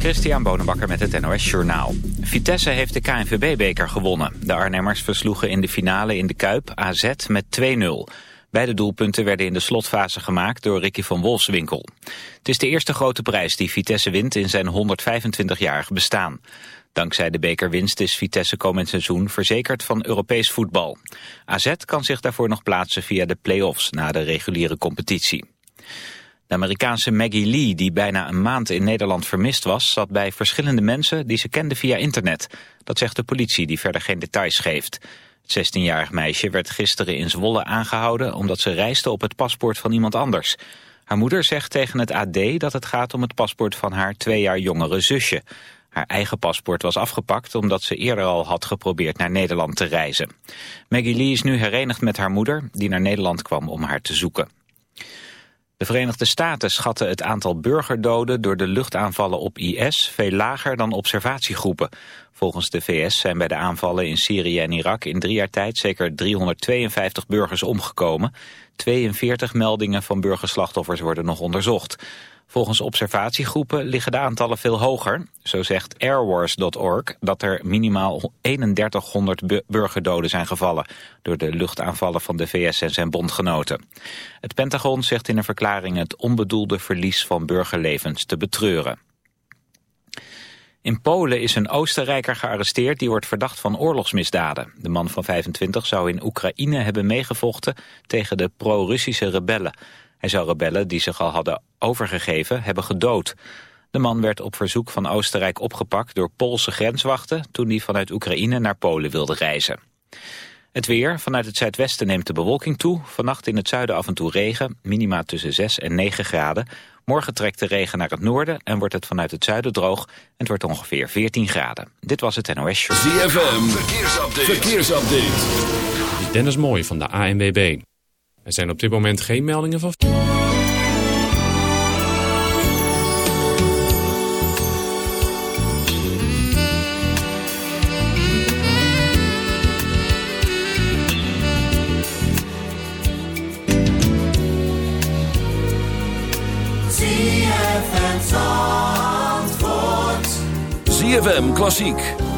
Christian Bonenbakker met het NOS Journaal. Vitesse heeft de KNVB-beker gewonnen. De Arnhemmers versloegen in de finale in de Kuip AZ met 2-0. Beide doelpunten werden in de slotfase gemaakt door Ricky van Wolfswinkel. Het is de eerste grote prijs die Vitesse wint in zijn 125-jarig bestaan. Dankzij de bekerwinst is Vitesse komend seizoen verzekerd van Europees voetbal. AZ kan zich daarvoor nog plaatsen via de play-offs na de reguliere competitie. De Amerikaanse Maggie Lee, die bijna een maand in Nederland vermist was... zat bij verschillende mensen die ze kende via internet. Dat zegt de politie, die verder geen details geeft. Het 16-jarig meisje werd gisteren in Zwolle aangehouden... omdat ze reisde op het paspoort van iemand anders. Haar moeder zegt tegen het AD dat het gaat om het paspoort van haar twee jaar jongere zusje. Haar eigen paspoort was afgepakt omdat ze eerder al had geprobeerd naar Nederland te reizen. Maggie Lee is nu herenigd met haar moeder, die naar Nederland kwam om haar te zoeken. De Verenigde Staten schatten het aantal burgerdoden door de luchtaanvallen op IS veel lager dan observatiegroepen. Volgens de VS zijn bij de aanvallen in Syrië en Irak in drie jaar tijd zeker 352 burgers omgekomen. 42 meldingen van burgerslachtoffers worden nog onderzocht. Volgens observatiegroepen liggen de aantallen veel hoger. Zo zegt airwars.org dat er minimaal 3100 burgerdoden zijn gevallen... door de luchtaanvallen van de VS en zijn bondgenoten. Het Pentagon zegt in een verklaring het onbedoelde verlies van burgerlevens te betreuren. In Polen is een Oostenrijker gearresteerd die wordt verdacht van oorlogsmisdaden. De man van 25 zou in Oekraïne hebben meegevochten tegen de pro-Russische rebellen. Hij zou rebellen die zich al hadden overgegeven hebben gedood. De man werd op verzoek van Oostenrijk opgepakt door Poolse grenswachten... toen hij vanuit Oekraïne naar Polen wilde reizen. Het weer. Vanuit het zuidwesten neemt de bewolking toe. Vannacht in het zuiden af en toe regen. Minima tussen 6 en 9 graden. Morgen trekt de regen naar het noorden en wordt het vanuit het zuiden droog. En het wordt ongeveer 14 graden. Dit was het NOS Show. ZFM. Verkeersupdate. Verkeersupdate. Dennis Mooij van de ANWB. Er zijn op dit moment geen meldingen van... ZFM Klassiek.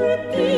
You.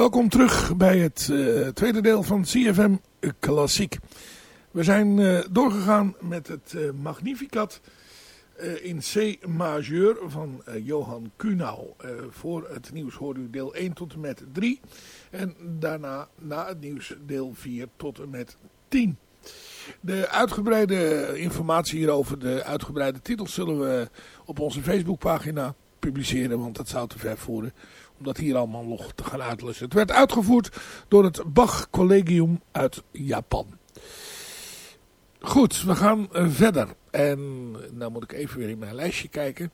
Welkom terug bij het uh, tweede deel van CFM Klassiek. We zijn uh, doorgegaan met het uh, Magnificat in C majeur van Johan Kunau. voor het nieuws hoort u deel 1 tot en met 3. En daarna na het nieuws deel 4 tot en met 10. De uitgebreide informatie hierover, de uitgebreide titels zullen we op onze Facebookpagina publiceren. Want dat zou te ver voeren dat hier allemaal nog te gaan uitlussen. Het werd uitgevoerd door het Bach Collegium uit Japan. Goed, we gaan verder. En nou moet ik even weer in mijn lijstje kijken.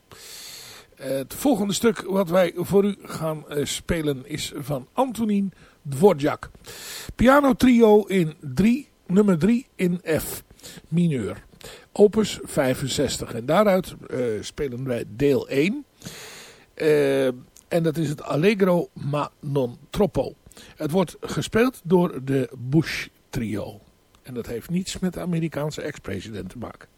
Het volgende stuk wat wij voor u gaan eh, spelen is van Antonin Dvorak. Piano trio in 3, nummer 3 in F mineur. Opus 65. En daaruit uh, spelen wij deel 1. Uh, en dat is het Allegro ma non troppo. Het wordt gespeeld door de Bush trio. En dat heeft niets met de Amerikaanse ex-president te maken.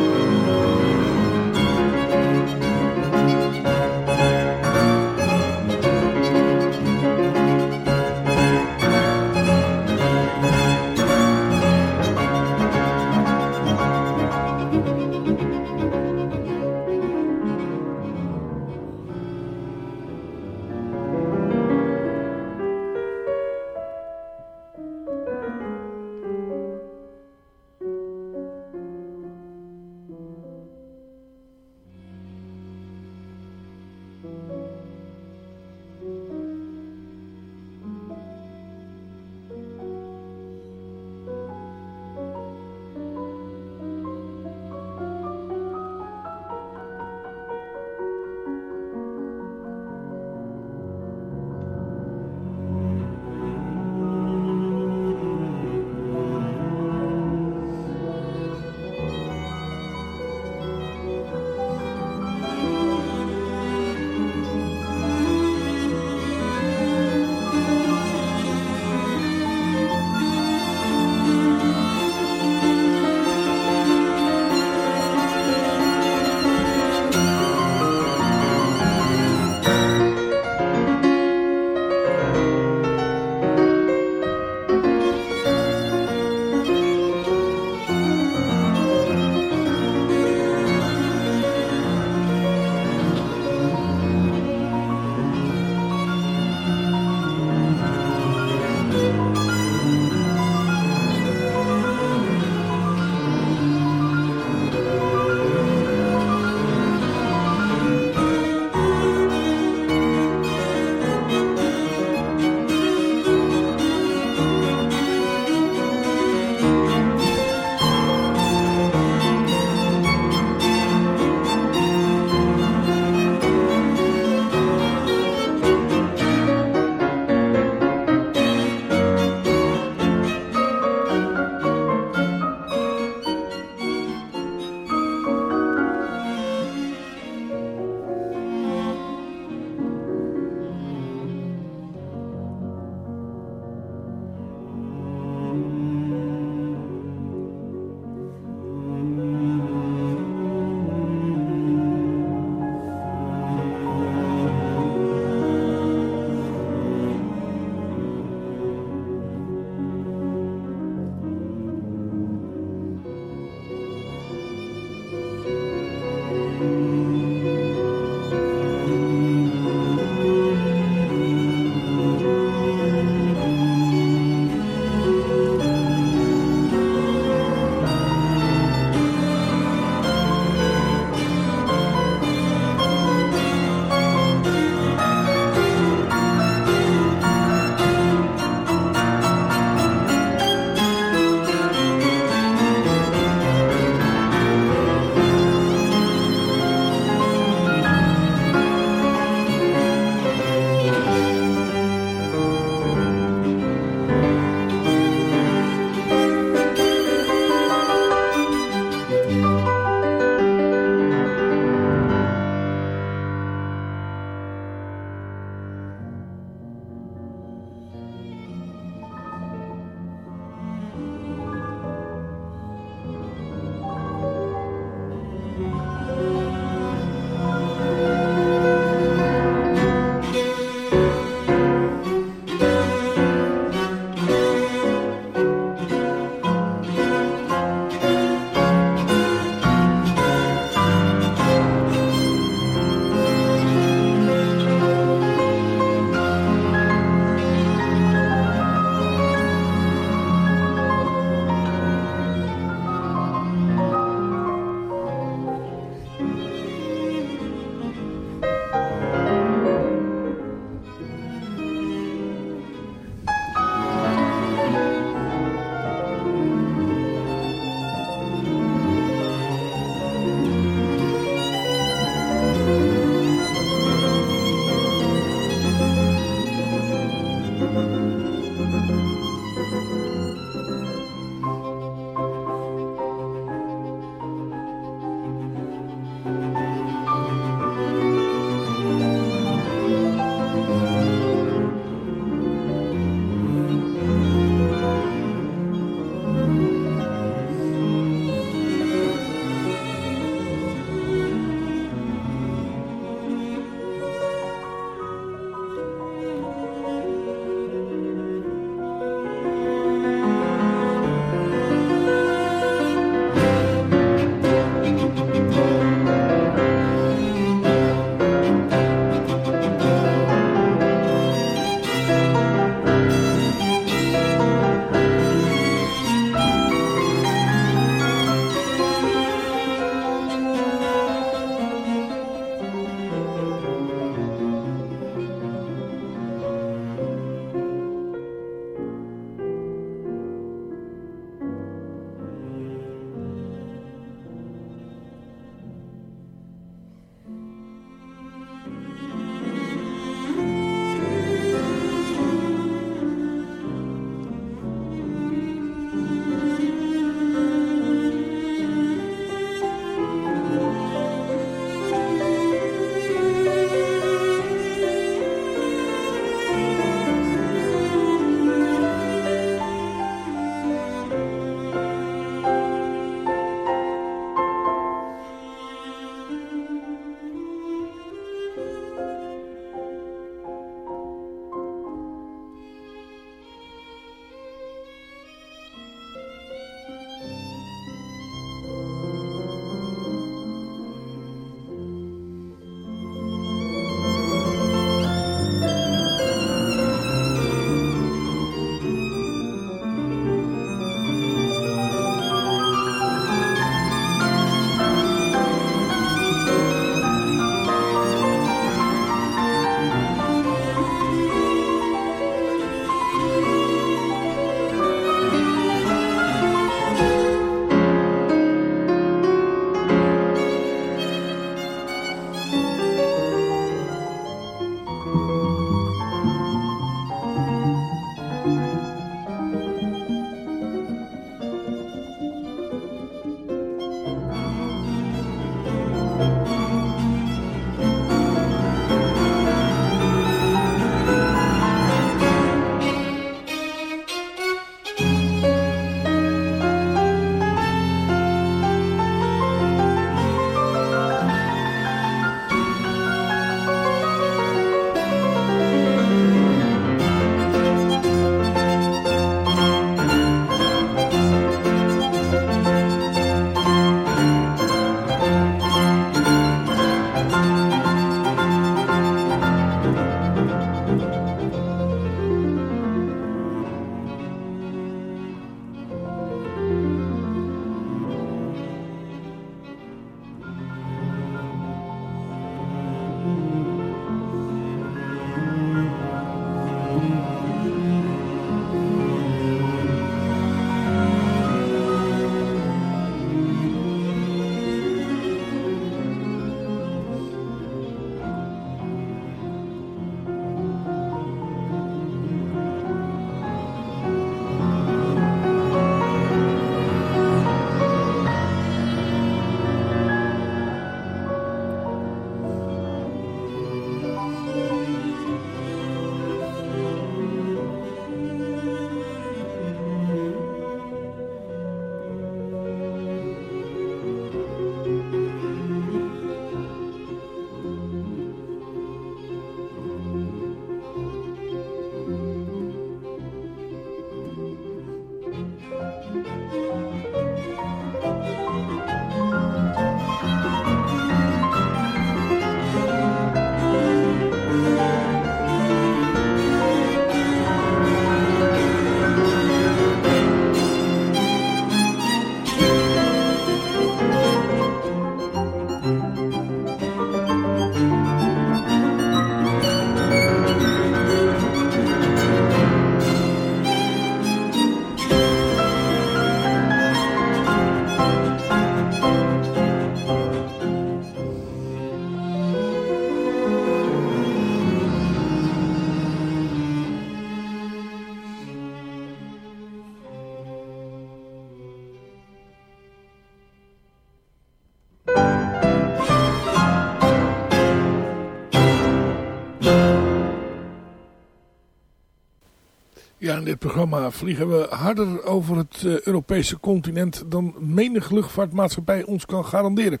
In dit programma vliegen we harder over het uh, Europese continent dan menig luchtvaartmaatschappij ons kan garanderen.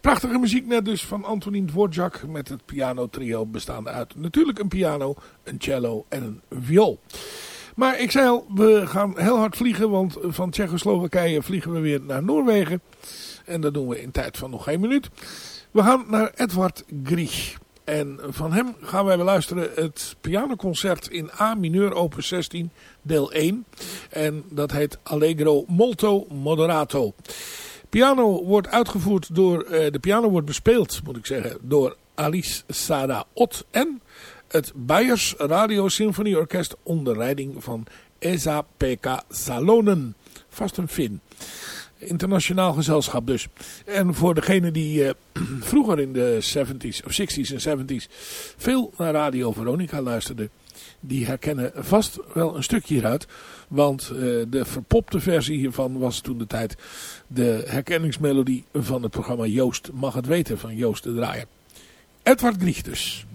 Prachtige muziek net dus van Antonin Dvorak met het piano trio bestaande uit natuurlijk een piano, een cello en een viool. Maar ik zei al, we gaan heel hard vliegen, want van Tsjechoslowakije vliegen we weer naar Noorwegen. En dat doen we in tijd van nog één minuut. We gaan naar Edward Grieg. En van hem gaan wij beluisteren het pianoconcert in A mineur opus 16 deel 1. En dat heet Allegro molto moderato. Piano wordt uitgevoerd door, uh, de piano wordt bespeeld moet ik zeggen door Alice Sada Ott en het Bayers Radio Symfonieorkest onder leiding van Esa Pekka Salonen. Vast een Fin internationaal gezelschap dus. En voor degene die uh, vroeger in de 70s of 60s en 70s veel naar Radio Veronica luisterde. Die herkennen vast wel een stukje hieruit. Want uh, de verpopte versie hiervan was toen de tijd de herkenningsmelodie van het programma Joost mag het weten van Joost de Draaier. Edward Grieg dus.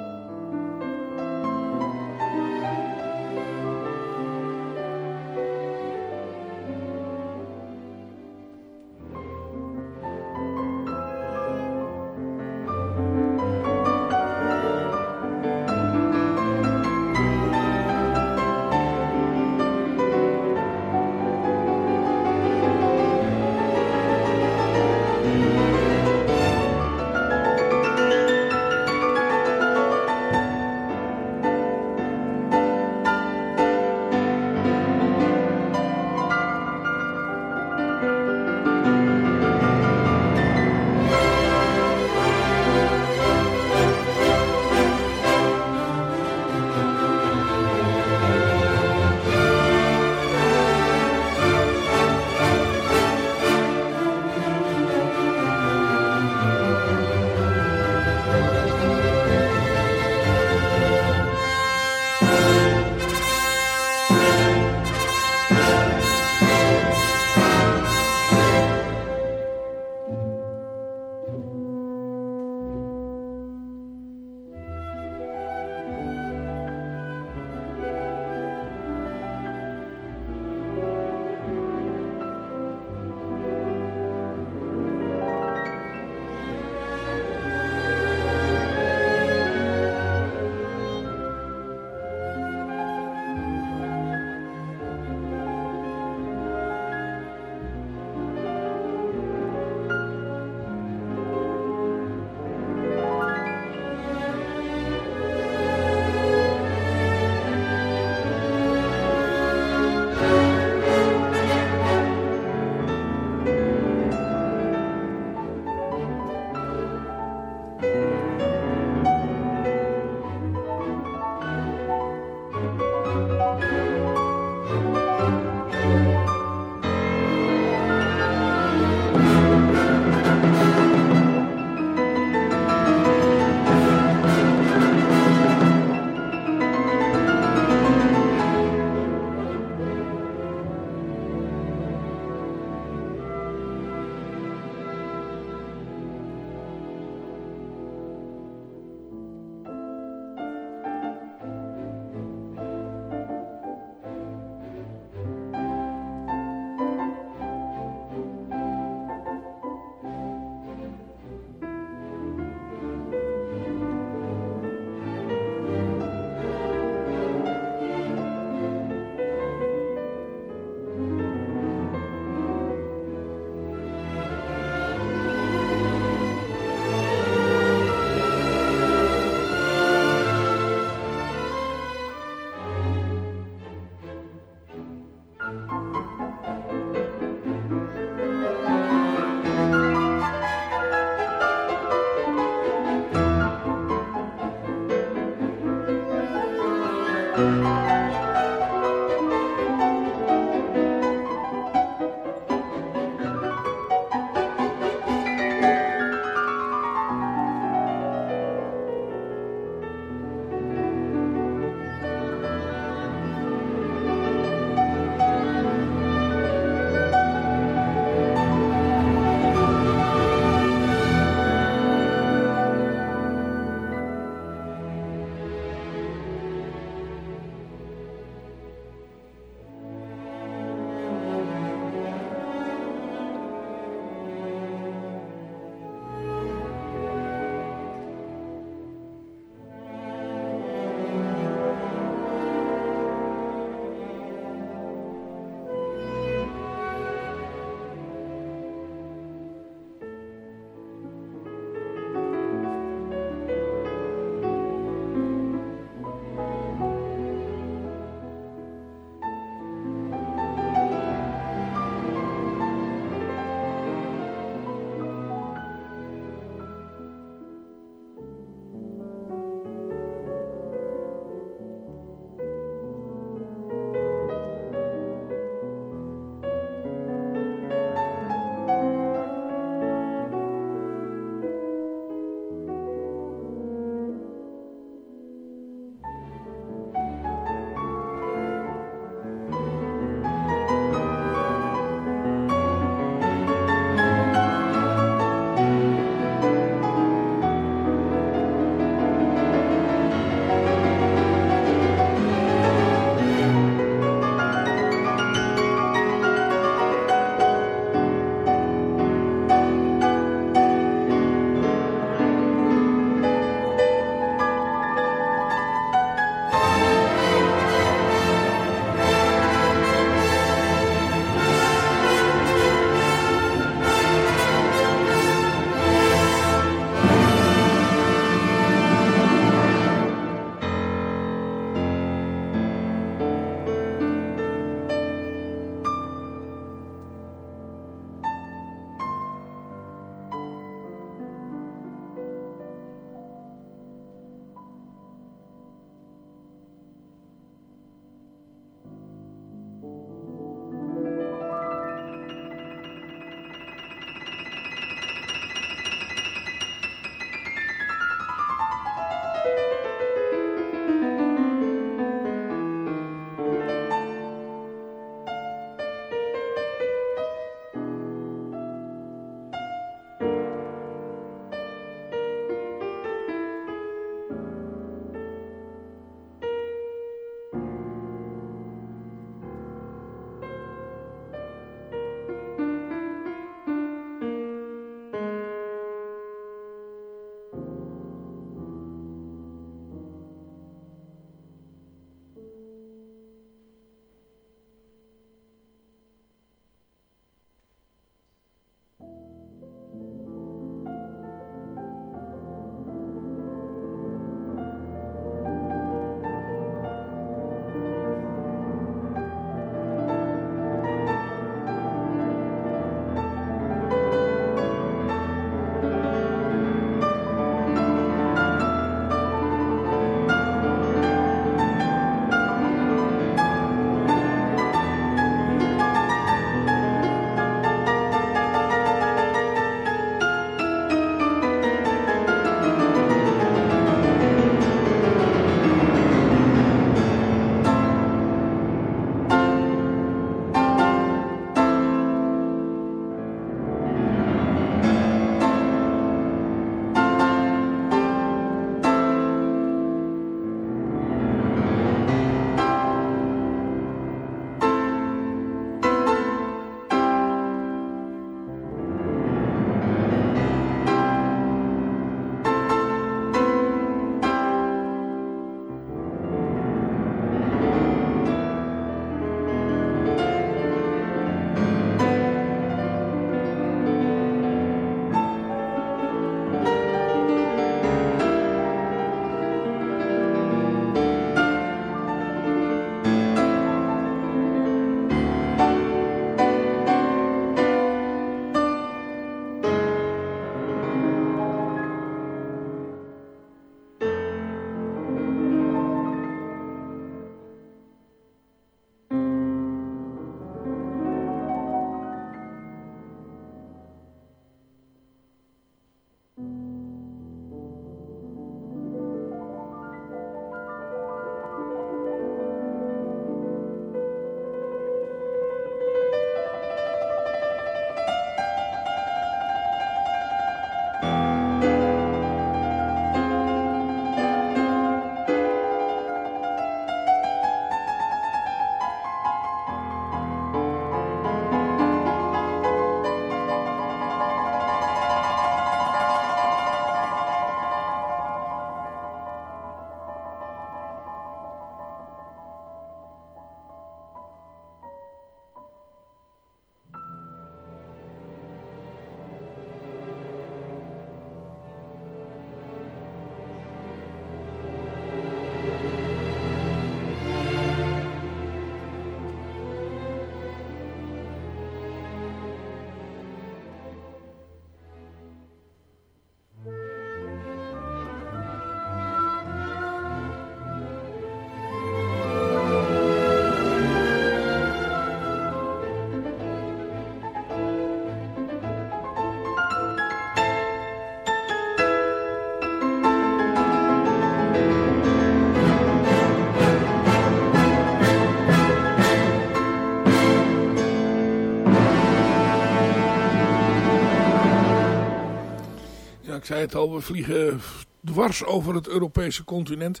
Het we vliegen dwars over het Europese continent.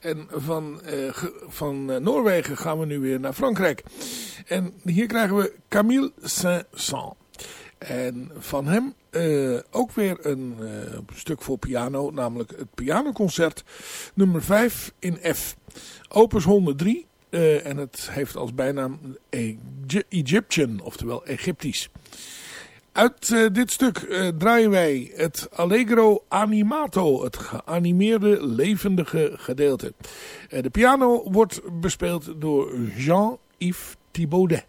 En van, uh, van Noorwegen gaan we nu weer naar Frankrijk. En hier krijgen we Camille Saint-Saëns. En van hem uh, ook weer een stuk voor piano, namelijk het pianoconcert nummer 5 in F. Opus 103 uh, en het heeft als bijnaam Egyptian, oftewel Egyptisch. Uit uh, dit stuk uh, draaien wij het Allegro Animato, het geanimeerde levendige gedeelte. Uh, de piano wordt bespeeld door Jean-Yves Thibaudet.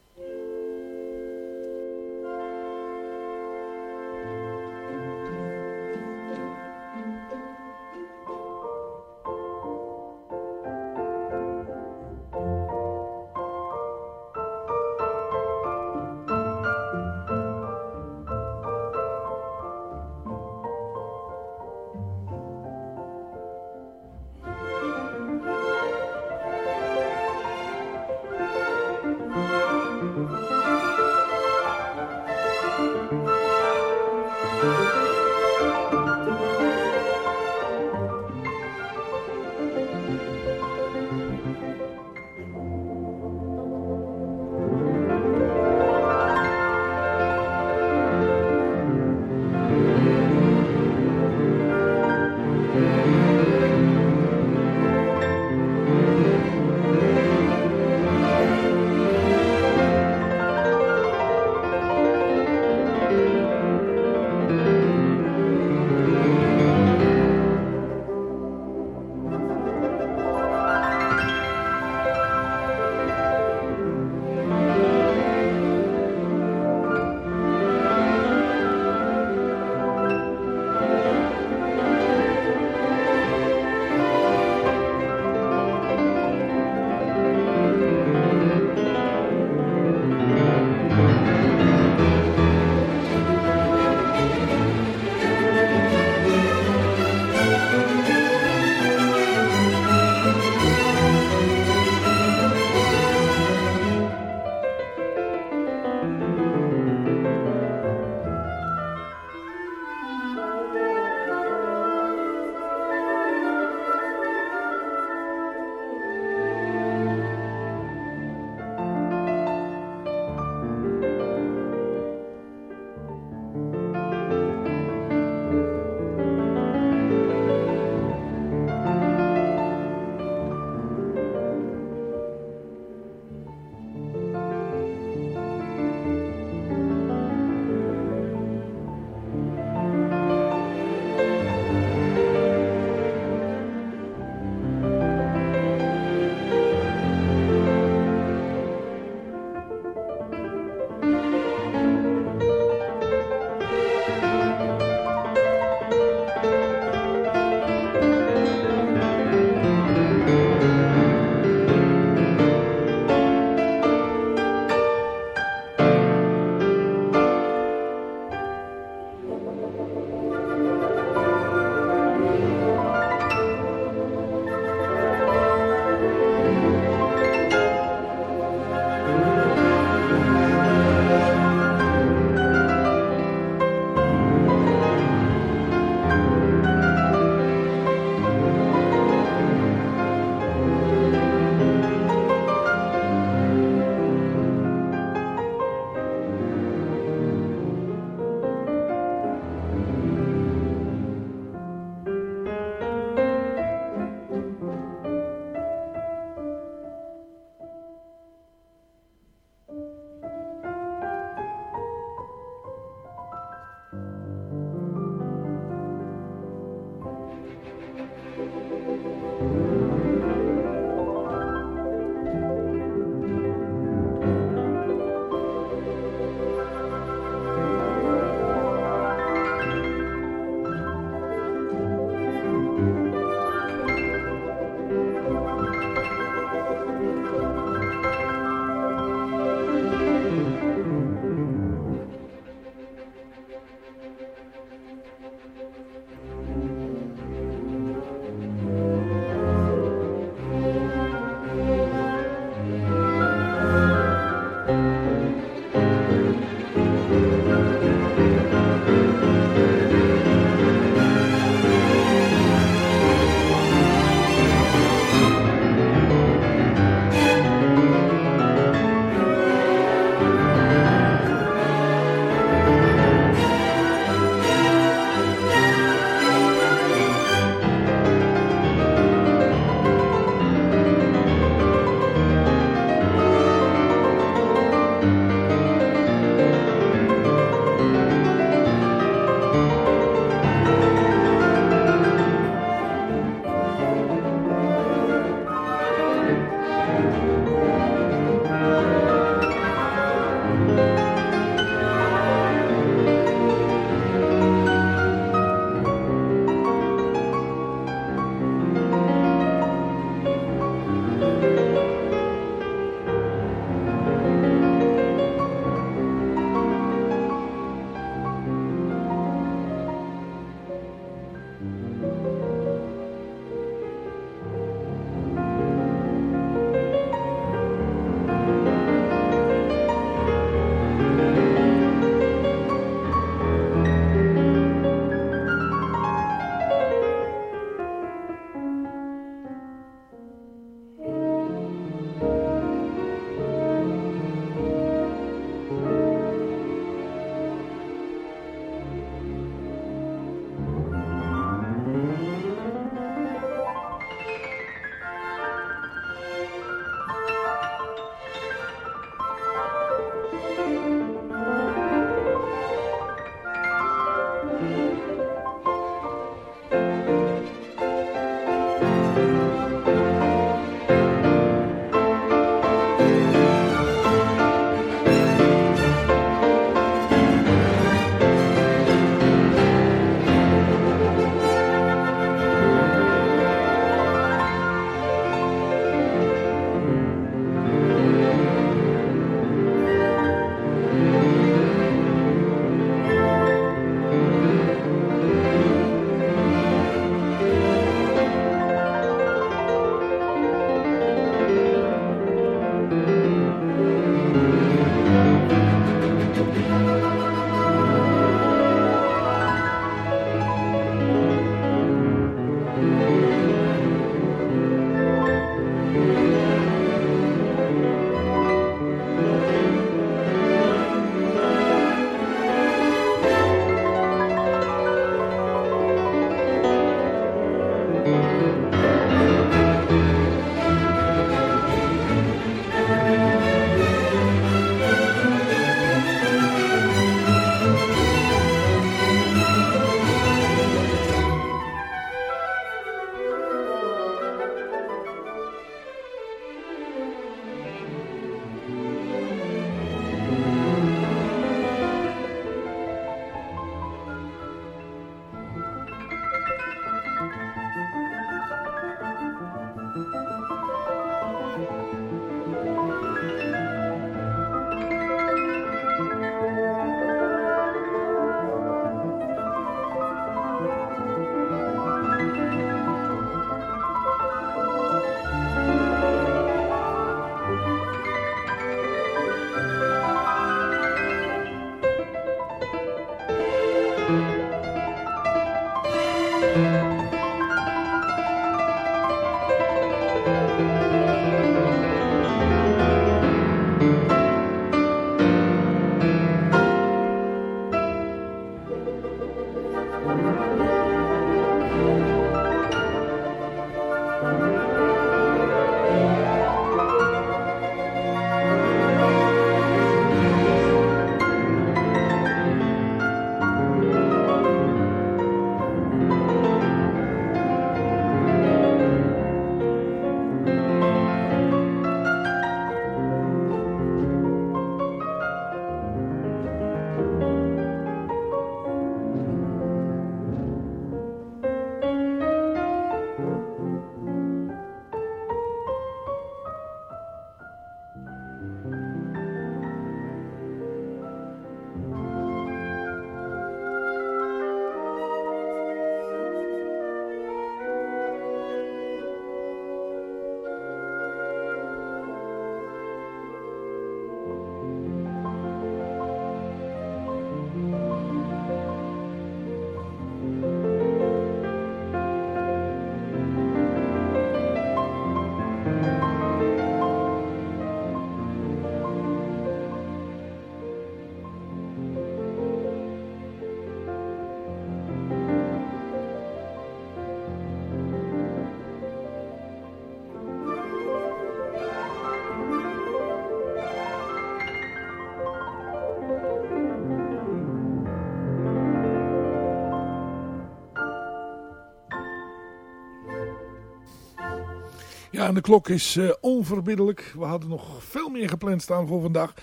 Ja, en de klok is uh, onverbiddelijk. We hadden nog veel meer gepland staan voor vandaag.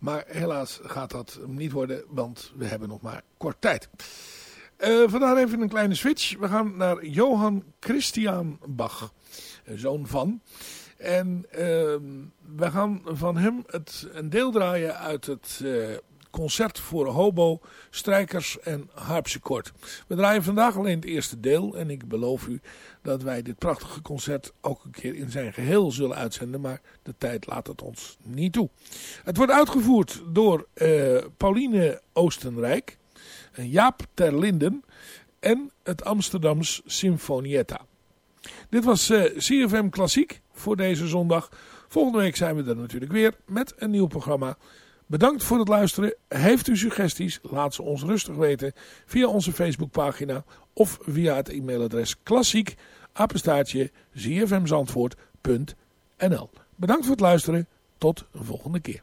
Maar helaas gaat dat niet worden, want we hebben nog maar kort tijd. Uh, vandaar even een kleine switch. We gaan naar Johann Christian Bach, zoon van. En uh, we gaan van hem het, een deel draaien uit het concert voor hobo, strijkers en harpsichord. We draaien vandaag alleen het eerste deel en ik beloof u dat wij dit prachtige concert ook een keer in zijn geheel zullen uitzenden, maar de tijd laat het ons niet toe. Het wordt uitgevoerd door uh, Pauline Oostenrijk, Jaap Terlinden en het Amsterdams Symfonietta. Dit was uh, eh, CFM Klassiek voor deze zondag. Volgende week zijn we er natuurlijk weer met een nieuw programma. Bedankt voor het luisteren. Heeft u suggesties? Laat ze ons rustig weten via onze Facebookpagina of via het e-mailadres klassiek apenstaartje Bedankt voor het luisteren. Tot een volgende keer.